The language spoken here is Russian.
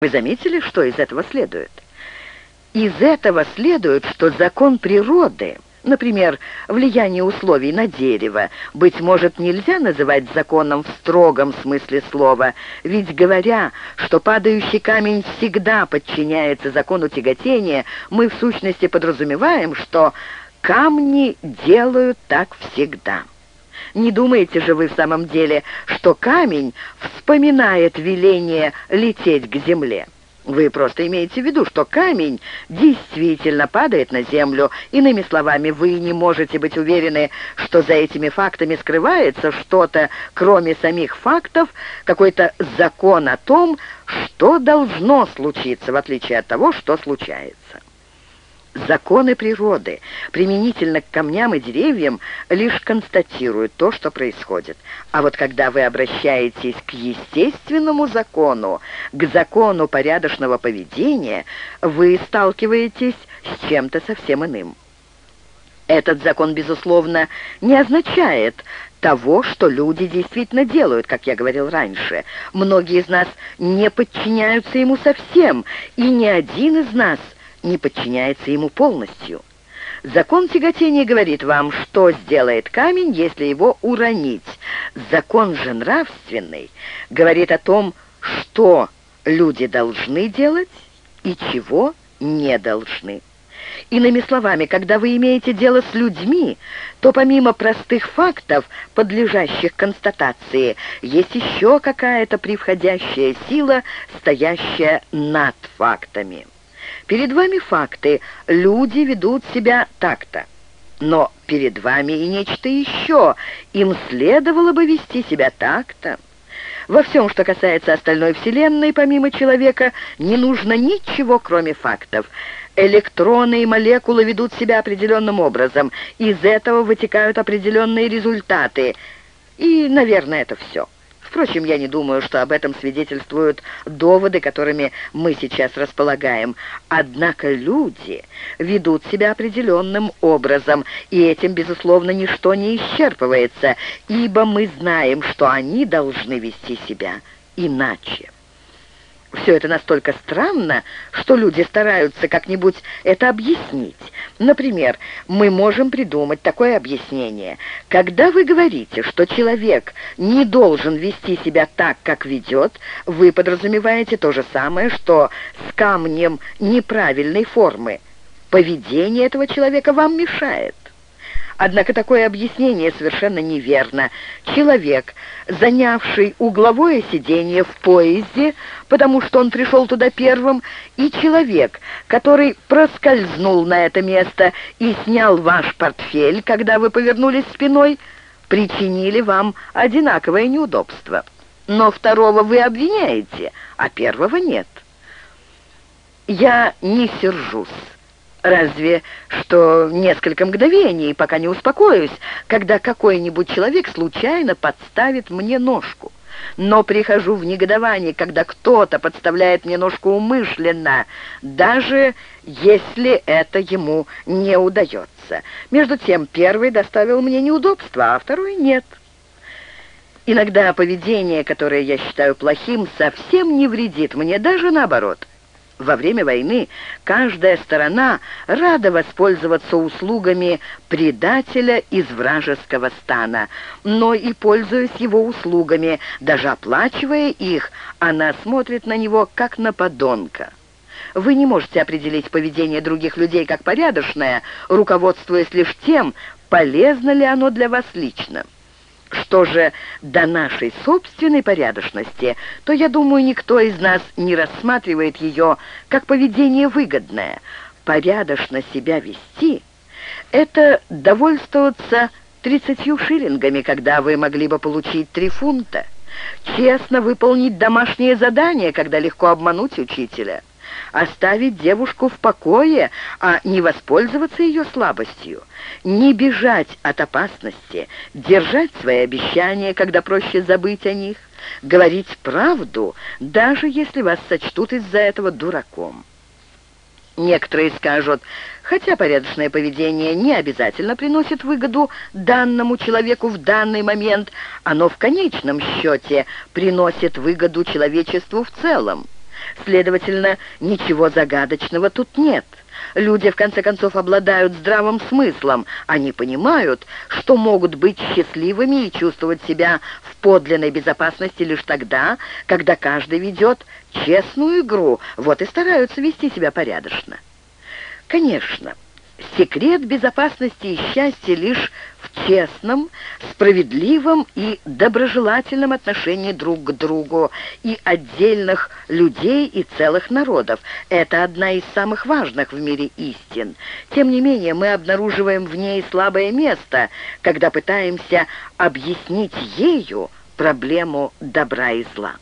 Вы заметили, что из этого следует? Из этого следует, что закон природы, например, влияние условий на дерево, быть может, нельзя называть законом в строгом смысле слова, ведь говоря, что падающий камень всегда подчиняется закону тяготения, мы в сущности подразумеваем, что камни делают так всегда. Не думаете же вы в самом деле, что камень вспоминает веление лететь к земле? Вы просто имеете в виду, что камень действительно падает на землю. Иными словами, вы не можете быть уверены, что за этими фактами скрывается что-то, кроме самих фактов, какой-то закон о том, что должно случиться, в отличие от того, что случается. Законы природы, применительно к камням и деревьям, лишь констатируют то, что происходит. А вот когда вы обращаетесь к естественному закону, к закону порядочного поведения, вы сталкиваетесь с чем-то совсем иным. Этот закон, безусловно, не означает того, что люди действительно делают, как я говорил раньше. Многие из нас не подчиняются ему совсем, и ни один из нас – не подчиняется ему полностью. Закон тяготения говорит вам, что сделает камень, если его уронить. Закон же нравственный говорит о том, что люди должны делать и чего не должны. Иными словами, когда вы имеете дело с людьми, то помимо простых фактов, подлежащих констатации, есть еще какая-то превходящая сила, стоящая над фактами. Перед вами факты. Люди ведут себя так-то. Но перед вами и нечто еще. Им следовало бы вести себя так-то. Во всем, что касается остальной Вселенной, помимо человека, не нужно ничего, кроме фактов. Электроны и молекулы ведут себя определенным образом. Из этого вытекают определенные результаты. И, наверное, это все. Впрочем, я не думаю, что об этом свидетельствуют доводы, которыми мы сейчас располагаем. Однако люди ведут себя определенным образом, и этим, безусловно, ничто не исчерпывается, ибо мы знаем, что они должны вести себя иначе. Все это настолько странно, что люди стараются как-нибудь это объяснить. Например, мы можем придумать такое объяснение. Когда вы говорите, что человек не должен вести себя так, как ведет, вы подразумеваете то же самое, что с камнем неправильной формы. Поведение этого человека вам мешает. Однако такое объяснение совершенно неверно. Человек, занявший угловое сиденье в поезде, потому что он пришел туда первым, и человек, который проскользнул на это место и снял ваш портфель, когда вы повернулись спиной, причинили вам одинаковое неудобство. Но второго вы обвиняете, а первого нет. Я не сержусь. Разве что несколько мгновений, пока не успокоюсь, когда какой-нибудь человек случайно подставит мне ножку. Но прихожу в негодование, когда кто-то подставляет мне ножку умышленно, даже если это ему не удается. Между тем, первый доставил мне неудобства, а второй нет. Иногда поведение, которое я считаю плохим, совсем не вредит мне, даже наоборот – во время войны каждая сторона рада воспользоваться услугами предателя из вражеского стана, но и, пользуясь его услугами, даже оплачивая их, она смотрит на него как на подонка. Вы не можете определить поведение других людей как порядочное, руководствуясь лишь тем, полезно ли оно для вас лично. Что же до нашей собственной порядочности, то, я думаю, никто из нас не рассматривает ее как поведение выгодное. Порядочно себя вести — это довольствоваться тридцатью шиллингами, когда вы могли бы получить три фунта. Честно выполнить домашнее задание, когда легко обмануть учителя оставить девушку в покое, а не воспользоваться ее слабостью, не бежать от опасности, держать свои обещания, когда проще забыть о них, говорить правду, даже если вас сочтут из-за этого дураком. Некоторые скажут, хотя порядочное поведение не обязательно приносит выгоду данному человеку в данный момент, оно в конечном счете приносит выгоду человечеству в целом. Следовательно, ничего загадочного тут нет. Люди, в конце концов, обладают здравым смыслом. Они понимают, что могут быть счастливыми и чувствовать себя в подлинной безопасности лишь тогда, когда каждый ведет честную игру, вот и стараются вести себя порядочно. Конечно, секрет безопасности и счастья лишь в честном, справедливом и доброжелательном отношении друг к другу и отдельных людей и целых народов. Это одна из самых важных в мире истин. Тем не менее, мы обнаруживаем в ней слабое место, когда пытаемся объяснить ею проблему добра и зла.